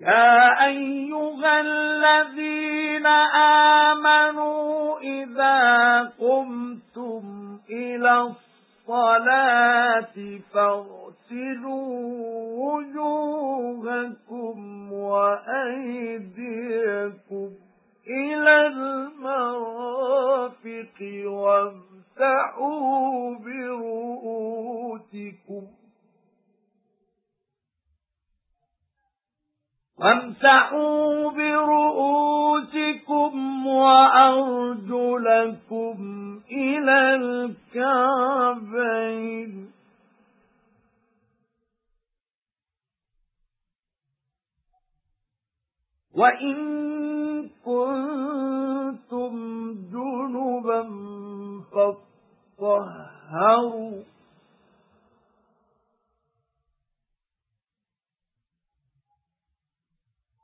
يا أيها الذين آمنوا إذا قمتم إلى الصلاة فاغسلوا وجوهكم وأيديكم إلى المرافق وامسحوا برؤوسكم وامسحوا برؤوسكم وأرجلكم إلى الكعبين. وَإِن كُنتُمْ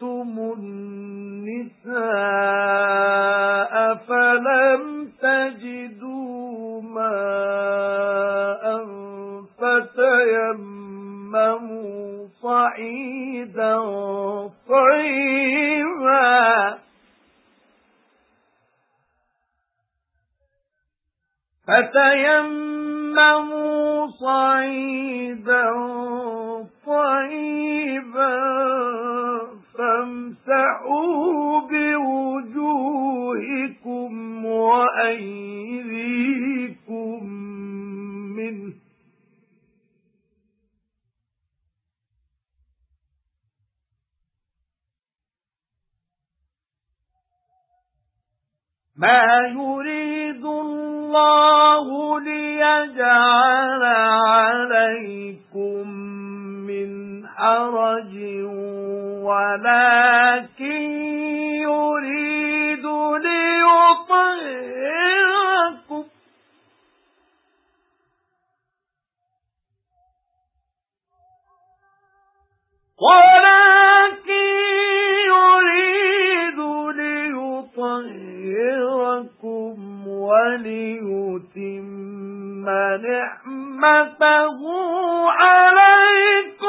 طَلَّقْتُمُ النِّسَاءَ فَلَمْ تَجِدُوا مَاءً فَتَيَمَّمُوا صَعِيدًا طَيِّبًا فَتَيَمَّمُوا صَعِيدًا طَيِّبًا وأيديكم منه. ما يريد الله ليجعل عليكم من حرج ولكن يُعَذِّبَكُمْ وَلِيُتِمَّ نِعْمَتَهُ عَلَيْكُمْ.